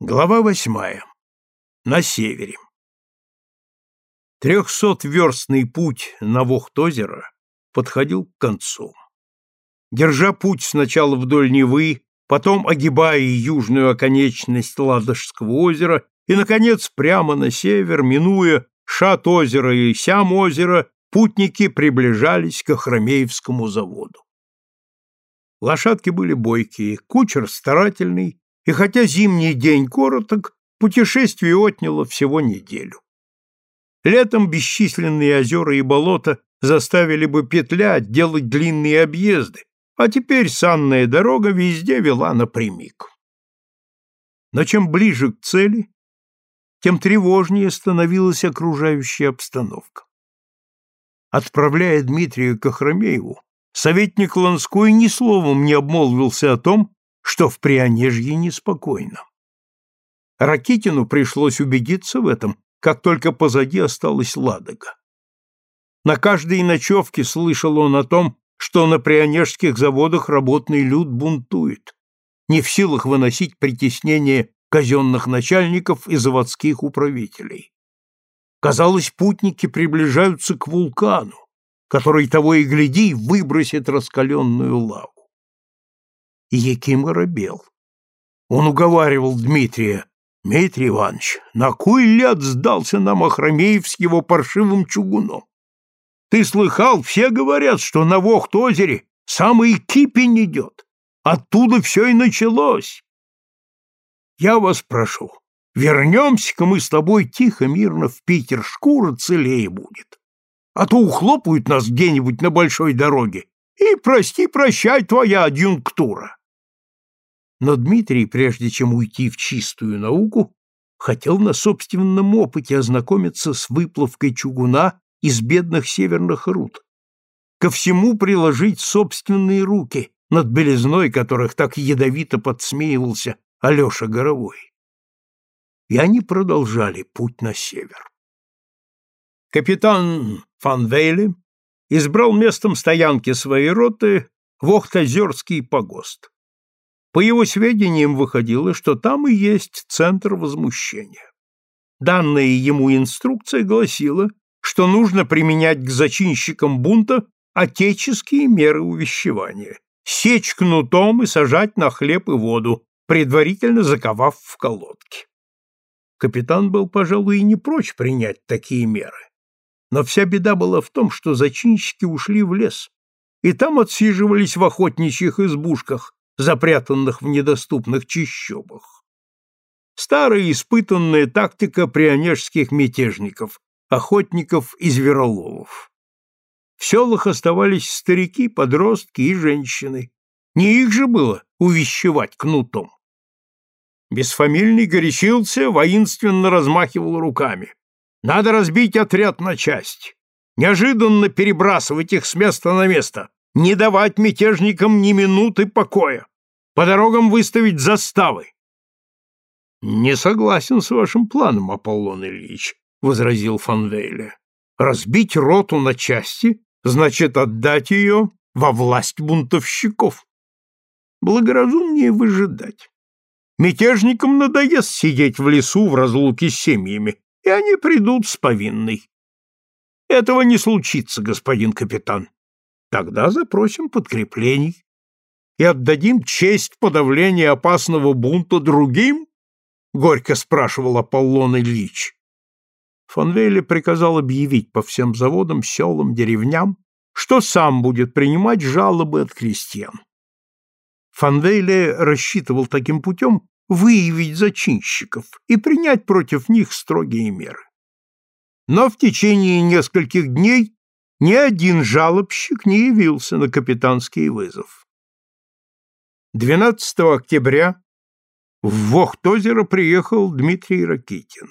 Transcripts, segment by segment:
Глава восьмая. На севере. Трехсотверстный путь на Вохтозеро подходил к концу. Держа путь сначала вдоль Невы, потом огибая южную оконечность Ладожского озера и, наконец, прямо на север, минуя Шат озера и Сям озера, путники приближались к Охромеевскому заводу. Лошадки были бойкие, кучер старательный, и хотя зимний день короток, путешествие отняло всего неделю. Летом бесчисленные озера и болота заставили бы петлять, делать длинные объезды, а теперь санная дорога везде вела напрямик. Но чем ближе к цели, тем тревожнее становилась окружающая обстановка. Отправляя Дмитрия к Охромееву, советник Ланской ни словом не обмолвился о том, что в Прионежье неспокойно. Ракитину пришлось убедиться в этом, как только позади осталась Ладога. На каждой ночевке слышал он о том, что на прионежских заводах работный люд бунтует, не в силах выносить притеснение казенных начальников и заводских управителей. Казалось, путники приближаются к вулкану, который того и гляди выбросит раскаленную лаву. Яким робел. Он уговаривал Дмитрия, «Дмитрий Иванович, на кой ляд сдался нам Охромеев с его паршивым чугуном? Ты слыхал, все говорят, что на Вохт-озере самый кипень идет. Оттуда все и началось. Я вас прошу, вернемся-ка мы с тобой тихо, мирно в Питер, шкура целее будет. А то ухлопают нас где-нибудь на большой дороге, и прости-прощай твоя адъюнктура. Но Дмитрий, прежде чем уйти в чистую науку, хотел на собственном опыте ознакомиться с выплавкой чугуна из бедных северных руд. Ко всему приложить собственные руки, над белизной которых так ядовито подсмеивался Алеша Горовой. И они продолжали путь на север. Капитан Фан Вейле избрал местом стоянки своей роты Вохтозерский погост. По его сведениям выходило, что там и есть центр возмущения. Данная ему инструкция гласила, что нужно применять к зачинщикам бунта отеческие меры увещевания, сечь кнутом и сажать на хлеб и воду, предварительно заковав в колодки. Капитан был, пожалуй, и не прочь принять такие меры. Но вся беда была в том, что зачинщики ушли в лес, и там отсиживались в охотничьих избушках, запрятанных в недоступных чащобах. Старая испытанная тактика прионежских мятежников, охотников и звероловов. В селах оставались старики, подростки и женщины. Не их же было увещевать кнутом. Бесфамильный горячился, воинственно размахивал руками. Надо разбить отряд на части, неожиданно перебрасывать их с места на место, не давать мятежникам ни минуты покоя, по дорогам выставить заставы. — Не согласен с вашим планом, Аполлон Ильич, — возразил Фанвейле. — Разбить роту на части значит отдать ее во власть бунтовщиков. Благоразумнее выжидать. Мятежникам надоест сидеть в лесу в разлуке с семьями, и они придут с повинной. Этого не случится, господин капитан. Тогда запросим подкреплений и отдадим честь подавления опасного бунта другим? Горько спрашивал Аполлон Ильич. Фонвейле приказал объявить по всем заводам, селам, деревням, что сам будет принимать жалобы от крестьян. Фанвейле рассчитывал таким путем выявить зачинщиков и принять против них строгие меры. Но в течение нескольких дней ни один жалобщик не явился на капитанский вызов. 12 октября в Вохтозеро приехал Дмитрий Ракитин.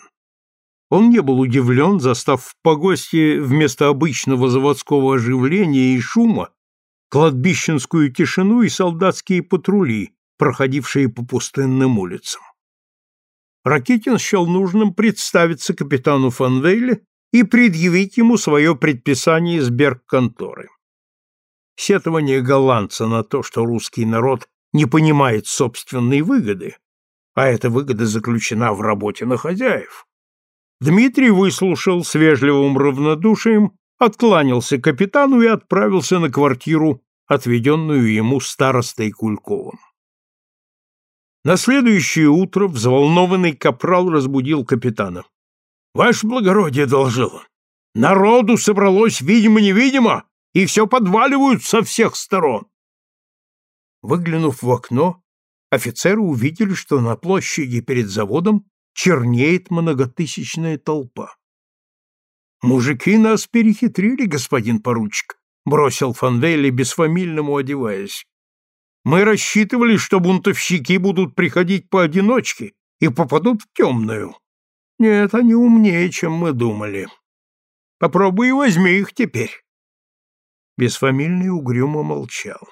Он не был удивлен, застав в погосте вместо обычного заводского оживления и шума кладбищенскую тишину и солдатские патрули, проходившие по пустынным улицам. Ракитин счел нужным представиться капитану Фанвейле и предъявить ему свое предписание из Бергконторы. Сетование голландца на то, что русский народ не понимает собственной выгоды, а эта выгода заключена в работе на хозяев. Дмитрий выслушал с вежливым равнодушием, откланялся капитану и отправился на квартиру, отведенную ему старостой Кульковым. На следующее утро взволнованный капрал разбудил капитана. — Ваше благородие доложило. Народу собралось видимо-невидимо, и все подваливают со всех сторон. Выглянув в окно, офицеры увидели, что на площади перед заводом чернеет многотысячная толпа. «Мужики нас перехитрили, господин поручик», — бросил Фанвелли бесфамильному одеваясь. «Мы рассчитывали, что бунтовщики будут приходить поодиночке и попадут в темную. Нет, они умнее, чем мы думали. Попробуй возьми их теперь». Бесфамильный угрюмо молчал.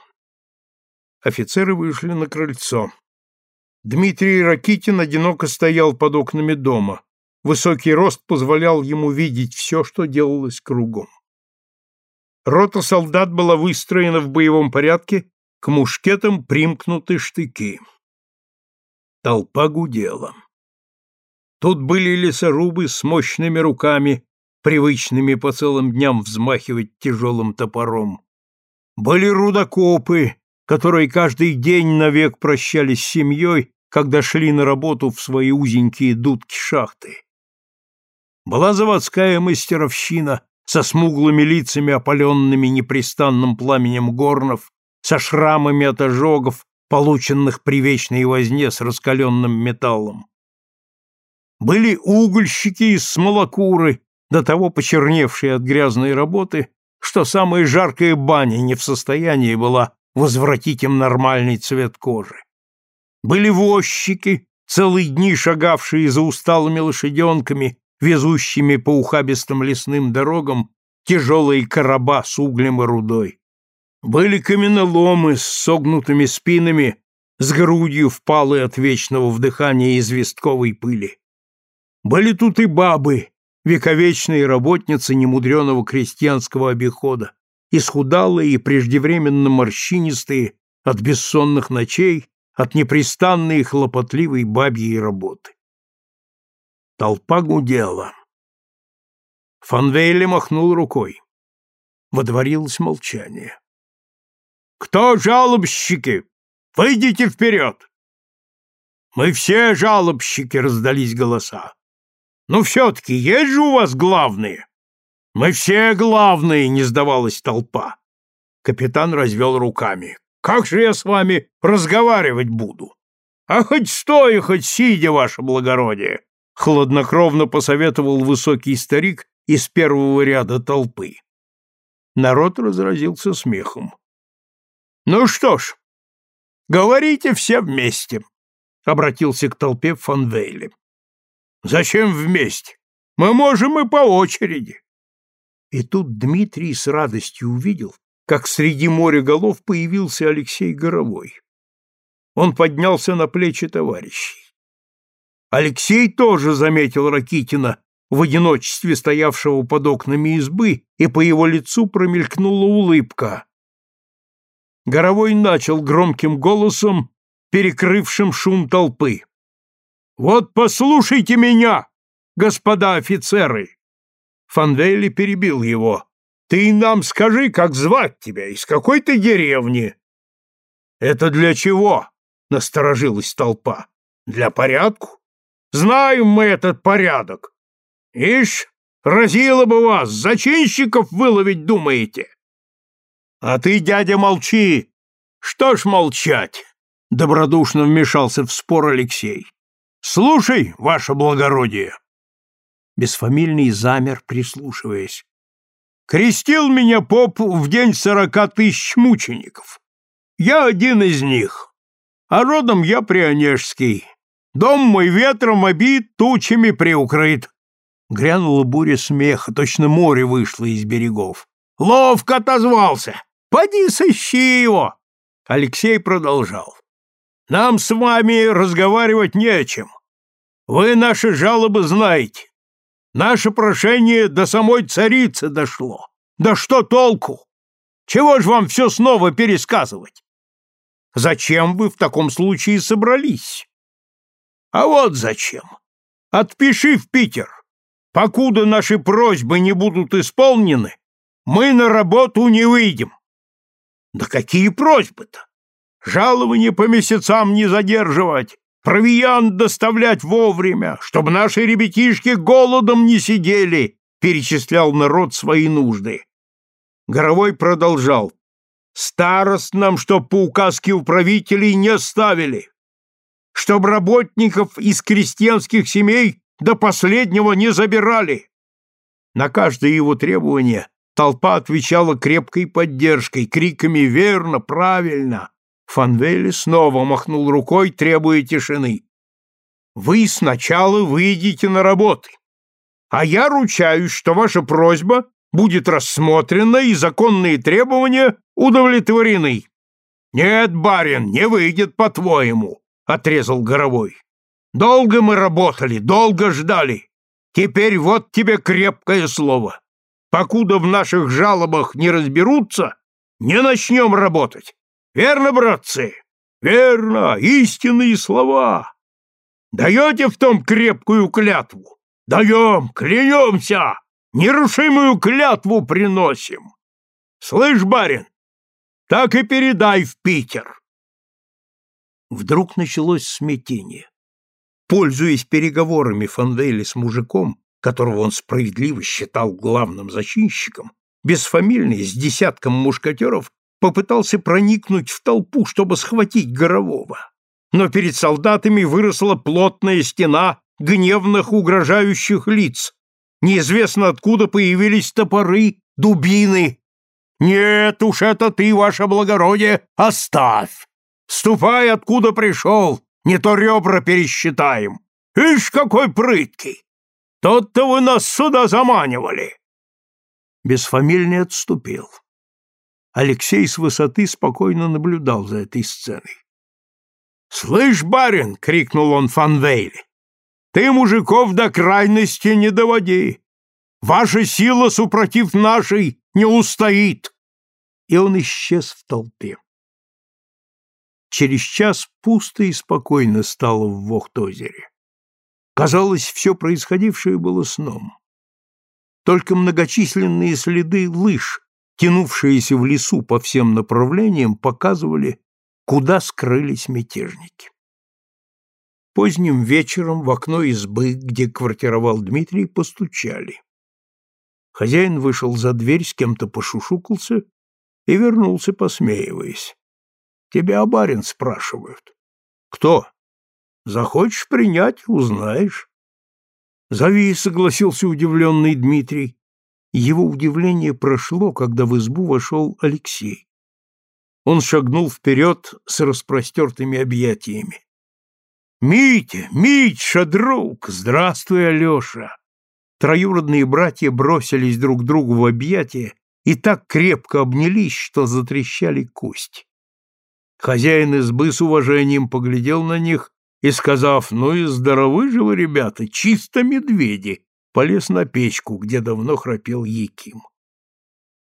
Офицеры вышли на крыльцо. Дмитрий Ракитин одиноко стоял под окнами дома. Высокий рост позволял ему видеть все, что делалось кругом. Рота солдат была выстроена в боевом порядке, к мушкетам примкнуты штыки. Толпа гудела. Тут были лесорубы с мощными руками, привычными по целым дням взмахивать тяжелым топором. Были рудокопы, которые каждый день навек прощались с семьей когда шли на работу в свои узенькие дудки шахты. Была заводская мастеровщина со смуглыми лицами, опаленными непрестанным пламенем горнов, со шрамами от ожогов, полученных при вечной возне с раскаленным металлом. Были угольщики из смолокуры, до того почерневшие от грязной работы, что самая жаркая баня не в состоянии была возвратить им нормальный цвет кожи. Были возчики, целые дни шагавшие за усталыми лошаденками, везущими по ухабистым лесным дорогам тяжелые короба с углем и рудой. Были каменоломы с согнутыми спинами, с грудью впалой от вечного вдыхания известковой пыли. Были тут и бабы, вековечные работницы немудреного крестьянского обихода, исхудалые и преждевременно морщинистые от бессонных ночей, от непрестанной и хлопотливой бабьей работы. Толпа гудела. Фанвейли махнул рукой. Водворилось молчание. «Кто жалобщики? Выйдите вперед!» «Мы все жалобщики!» — раздались голоса. «Ну все-таки есть же у вас главные?» «Мы все главные!» — не сдавалась толпа. Капитан развел руками. Как же я с вами разговаривать буду? А хоть стоя, хоть сидя, ваше благородие, хладнокровно посоветовал высокий старик из первого ряда толпы. Народ разразился смехом. Ну что ж, говорите все вместе, обратился к толпе Фанвейли. Зачем вместе? Мы можем и по очереди. И тут Дмитрий с радостью увидел, как среди моря голов появился Алексей Горовой. Он поднялся на плечи товарищей. Алексей тоже заметил Ракитина, в одиночестве стоявшего под окнами избы, и по его лицу промелькнула улыбка. Горовой начал громким голосом, перекрывшим шум толпы. «Вот послушайте меня, господа офицеры!» Фанвелли перебил его. Ты нам скажи, как звать тебя, из какой ты деревни? Это для чего? Насторожилась толпа. Для порядку? Знаем мы этот порядок. Ишь, разило бы вас, зачинщиков выловить думаете? А ты, дядя, молчи. Что ж молчать? Добродушно вмешался в спор Алексей. Слушай, ваше благородие. Бесфамильный замер, прислушиваясь. Крестил меня поп в день сорока тысяч мучеников. Я один из них. А родом я прионежский. Дом мой ветром обит, тучами приукрыт. Грянула буря смеха, точно море вышло из берегов. Ловко отозвался. Поди сыщи его. Алексей продолжал. Нам с вами разговаривать не о чем. Вы наши жалобы знаете. Наше прошение до самой царицы дошло. Да что толку? Чего ж вам все снова пересказывать? Зачем вы в таком случае собрались? А вот зачем. Отпиши в Питер. Покуда наши просьбы не будут исполнены, мы на работу не выйдем. Да какие просьбы-то? Жалование по месяцам не задерживать, провиант доставлять вовремя, чтобы наши ребятишки голодом не сидели, перечислял народ свои нужды. Горовой продолжал. Старост нам, чтоб по указке управителей не ставили, чтоб работников из крестьянских семей до последнего не забирали. На каждое его требование толпа отвечала крепкой поддержкой, криками «Верно! Правильно!». Фанвели снова махнул рукой, требуя тишины. «Вы сначала выйдете на работы, а я ручаюсь, что ваша просьба будет рассмотрена и законные требования удовлетворены». «Нет, барин, не выйдет, по-твоему», — отрезал Горовой. Долго мы работали, долго ждали. Теперь вот тебе крепкое слово. Покуда в наших жалобах не разберутся, не начнем работать. Верно, братцы? Верно, истинные слова. Даете в том крепкую клятву? Даем, клянемся, нерушимую клятву приносим. Слышь, барин, так и передай в Питер. Вдруг началось смятение. Пользуясь переговорами Фандели с мужиком, которого он справедливо считал главным зачинщиком, бесфамильный с десятком мушкатеров попытался проникнуть в толпу, чтобы схватить Горового. Но перед солдатами выросла плотная стена гневных угрожающих лиц. Неизвестно откуда появились топоры, дубины. «Нет уж это ты, ваше благородие, оставь! Ступай, откуда пришел, не то ребра пересчитаем. Ишь, какой прыткий! Тот-то вы нас сюда заманивали!» Бесфамильный отступил. Алексей с высоты спокойно наблюдал за этой сценой. «Слышь, барин!» — крикнул он Фанвейле. «Ты мужиков до крайности не доводи! Ваша сила, супротив нашей, не устоит!» И он исчез в толпе. Через час пусто и спокойно стало в Вохтозере. Казалось, все происходившее было сном. Только многочисленные следы лыж, тянувшиеся в лесу по всем направлениям, показывали, куда скрылись мятежники. Поздним вечером в окно избы, где квартировал Дмитрий, постучали. Хозяин вышел за дверь, с кем-то пошушукался и вернулся, посмеиваясь. Тебя, барин, спрашивают. Кто? Захочешь принять, узнаешь. Зови, согласился удивленный Дмитрий. Его удивление прошло, когда в избу вошел Алексей. Он шагнул вперед с распростертыми объятиями. «Митя! Митша, друг! Здравствуй, Алеша!» Троюродные братья бросились друг другу в объятия и так крепко обнялись, что затрещали кости. Хозяин избы с уважением поглядел на них и, сказав, ну и здоровы же вы, ребята, чисто медведи, полез на печку, где давно храпел Яким.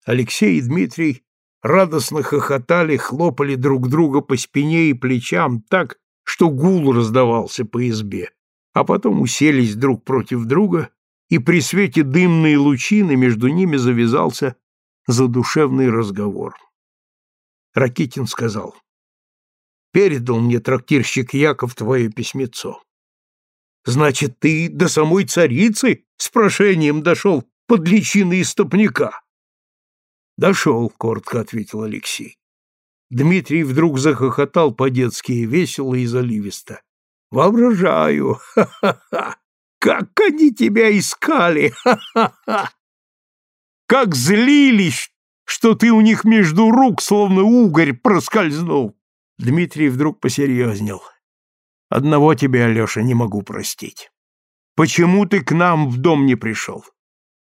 Алексей и Дмитрий радостно хохотали, хлопали друг друга по спине и плечам так, что гул раздавался по избе, а потом уселись друг против друга, и при свете дымной лучины между ними завязался задушевный разговор. Ракитин сказал, передал мне трактирщик Яков твое письмецо. Значит, ты до самой царицы с прошением дошел под личиной истопника? Дошел, коротко ответил Алексей. Дмитрий вдруг захохотал по-детски весело и заливисто. Воображаю, ха-ха-ха, как они тебя искали, ха-ха-ха! Как злились, что ты у них между рук, словно угорь, проскользнул. Дмитрий вдруг посерьезнел. Одного тебе, Алеша, не могу простить. Почему ты к нам в дом не пришел?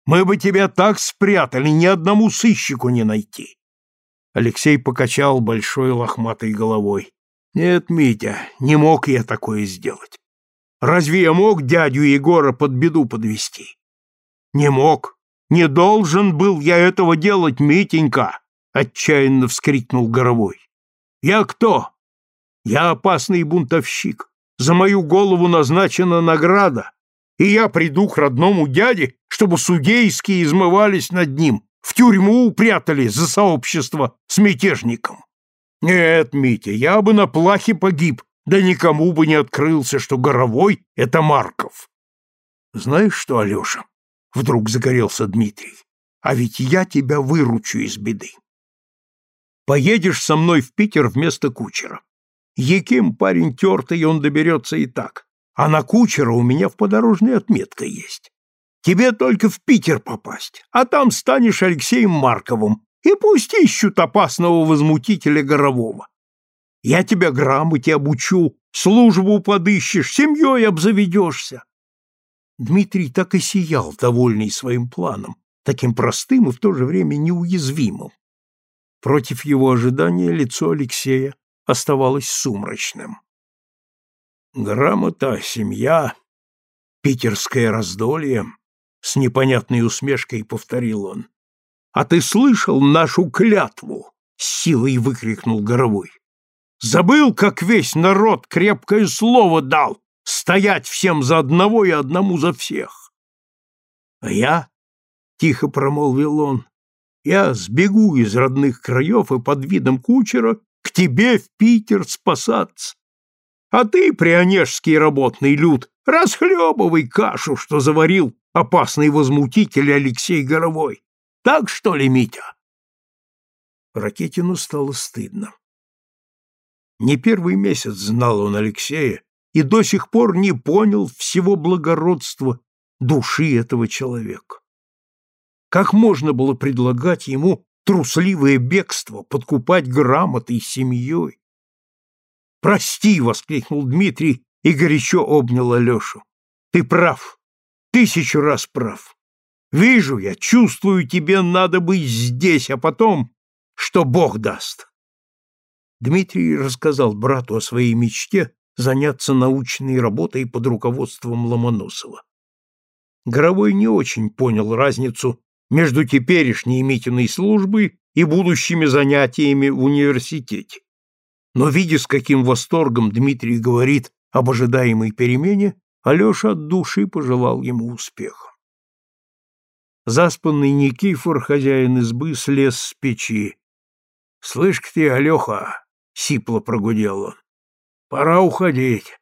Мы бы тебя так спрятали, ни одному сыщику не найти. Алексей покачал большой лохматой головой. Нет, Митя, не мог я такое сделать. Разве я мог дядю Егора под беду подвести? Не мог. Не должен был я этого делать, Митенька, отчаянно вскрикнул Горовой. Я кто? Я опасный бунтовщик. За мою голову назначена награда, и я приду к родному дяде, чтобы судейские измывались над ним, в тюрьму упрятали за сообщество с мятежником. Нет, Митя, я бы на плахе погиб, да никому бы не открылся, что Горовой — это Марков. Знаешь что, Алеша, — вдруг загорелся Дмитрий, — а ведь я тебя выручу из беды. Поедешь со мной в Питер вместо кучера. Яким парень тертый, он доберется и так. А на кучера у меня в подорожной отметка есть. Тебе только в Питер попасть, а там станешь Алексеем Марковым, и пусть ищут опасного возмутителя Горового. Я тебя грамоте обучу, службу подыщешь, семьей обзаведешься. Дмитрий так и сиял, довольный своим планом, таким простым и в то же время неуязвимым. Против его ожидания лицо Алексея оставалось сумрачным. Грамота, семья, питерское раздолье, с непонятной усмешкой повторил он. А ты слышал нашу клятву? с силой выкрикнул Горовой. Забыл, как весь народ крепкое слово дал стоять всем за одного и одному за всех. А я, тихо промолвил он, я сбегу из родных краев и под видом кучера к тебе в Питер спасаться. А ты, прионежский работный люд, расхлебывай кашу, что заварил опасный возмутитель Алексей Горовой. Так что ли, Митя? Ракетину стало стыдно. Не первый месяц знал он Алексея и до сих пор не понял всего благородства души этого человека. Как можно было предлагать ему трусливое бегство, подкупать грамотой семьей? «Прости!» — воскликнул Дмитрий и горячо обнял Алешу. «Ты прав, тысячу раз прав. Вижу я, чувствую, тебе надо быть здесь, а потом, что Бог даст». Дмитрий рассказал брату о своей мечте заняться научной работой под руководством Ломоносова. Горовой не очень понял разницу между теперешней Митиной службой и будущими занятиями в университете. Но, видя, с каким восторгом Дмитрий говорит об ожидаемой перемене, Алеша от души пожелал ему успеха. Заспанный Никифор, хозяин избы, слез с печи. — Слышь ты, Алеха, — сипло прогудел он, — пора уходить,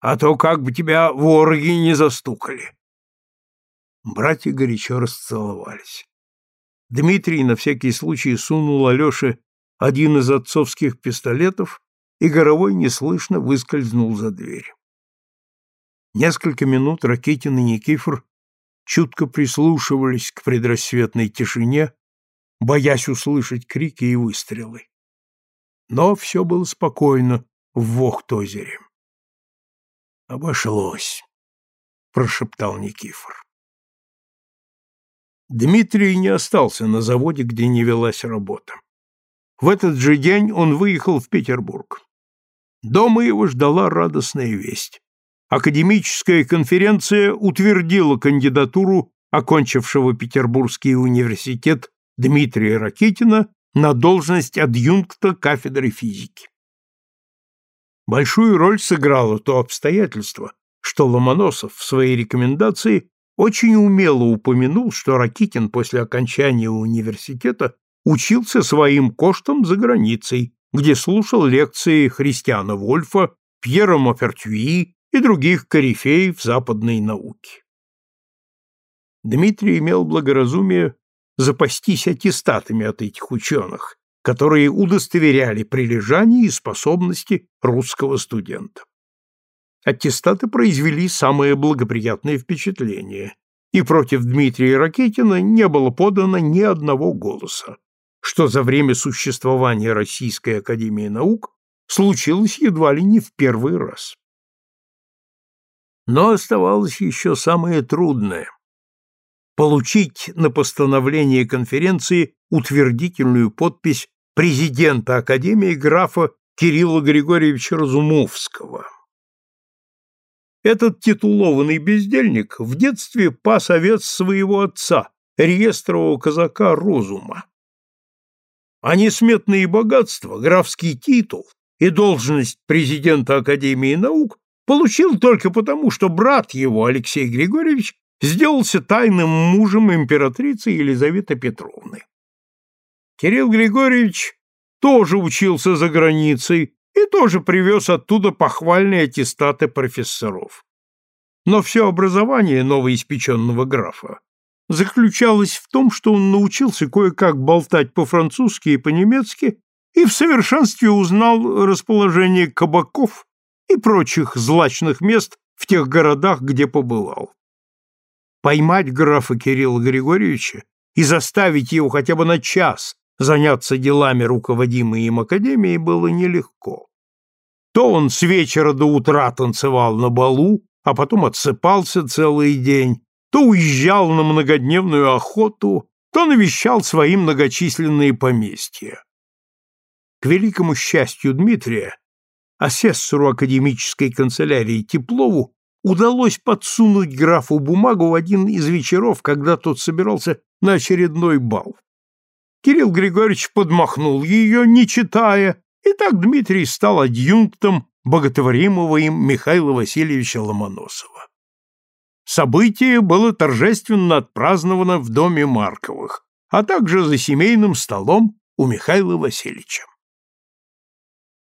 а то как бы тебя вороги не застукали. Братья горячо расцеловались. Дмитрий на всякий случай сунул Алёше один из отцовских пистолетов, и Горовой неслышно выскользнул за дверь. Несколько минут Ракетин и Никифор чутко прислушивались к предрассветной тишине, боясь услышать крики и выстрелы. Но все было спокойно в Вохтозере. «Обошлось», — прошептал Никифор. Дмитрий не остался на заводе, где не велась работа. В этот же день он выехал в Петербург. Дома его ждала радостная весть. Академическая конференция утвердила кандидатуру окончившего Петербургский университет Дмитрия Ракитина на должность адъюнкта кафедры физики. Большую роль сыграло то обстоятельство, что Ломоносов в своей рекомендации очень умело упомянул, что Ракитин после окончания университета учился своим коштом за границей, где слушал лекции Христиана Вольфа, Пьера Мопертюи и других корифеев западной науки. Дмитрий имел благоразумие запастись аттестатами от этих ученых, которые удостоверяли прилежание и способности русского студента. Аттестаты произвели самое благоприятное впечатление, и против Дмитрия Ракетина не было подано ни одного голоса, что за время существования Российской Академии Наук случилось едва ли не в первый раз. Но оставалось еще самое трудное – получить на постановление конференции утвердительную подпись президента Академии графа Кирилла Григорьевича Разумовского. Этот титулованный бездельник в детстве пас овец своего отца, реестрового казака Розума. А несметные богатства, графский титул и должность президента Академии наук получил только потому, что брат его, Алексей Григорьевич, сделался тайным мужем императрицы Елизаветы Петровны. Кирилл Григорьевич тоже учился за границей и тоже привез оттуда похвальные аттестаты профессоров. Но все образование новоиспеченного графа заключалось в том, что он научился кое-как болтать по-французски и по-немецки и в совершенстве узнал расположение кабаков и прочих злачных мест в тех городах, где побывал. Поймать графа Кирилла Григорьевича и заставить его хотя бы на час заняться делами руководимой им академией было нелегко. То он с вечера до утра танцевал на балу, а потом отсыпался целый день, то уезжал на многодневную охоту, то навещал свои многочисленные поместья. К великому счастью Дмитрия, асессору академической канцелярии Теплову удалось подсунуть графу бумагу в один из вечеров, когда тот собирался на очередной бал. Кирилл Григорьевич подмахнул ее, не читая, и так Дмитрий стал адъюнктом боготворимого им Михаила Васильевича Ломоносова. Событие было торжественно отпраздновано в доме Марковых, а также за семейным столом у Михаила Васильевича.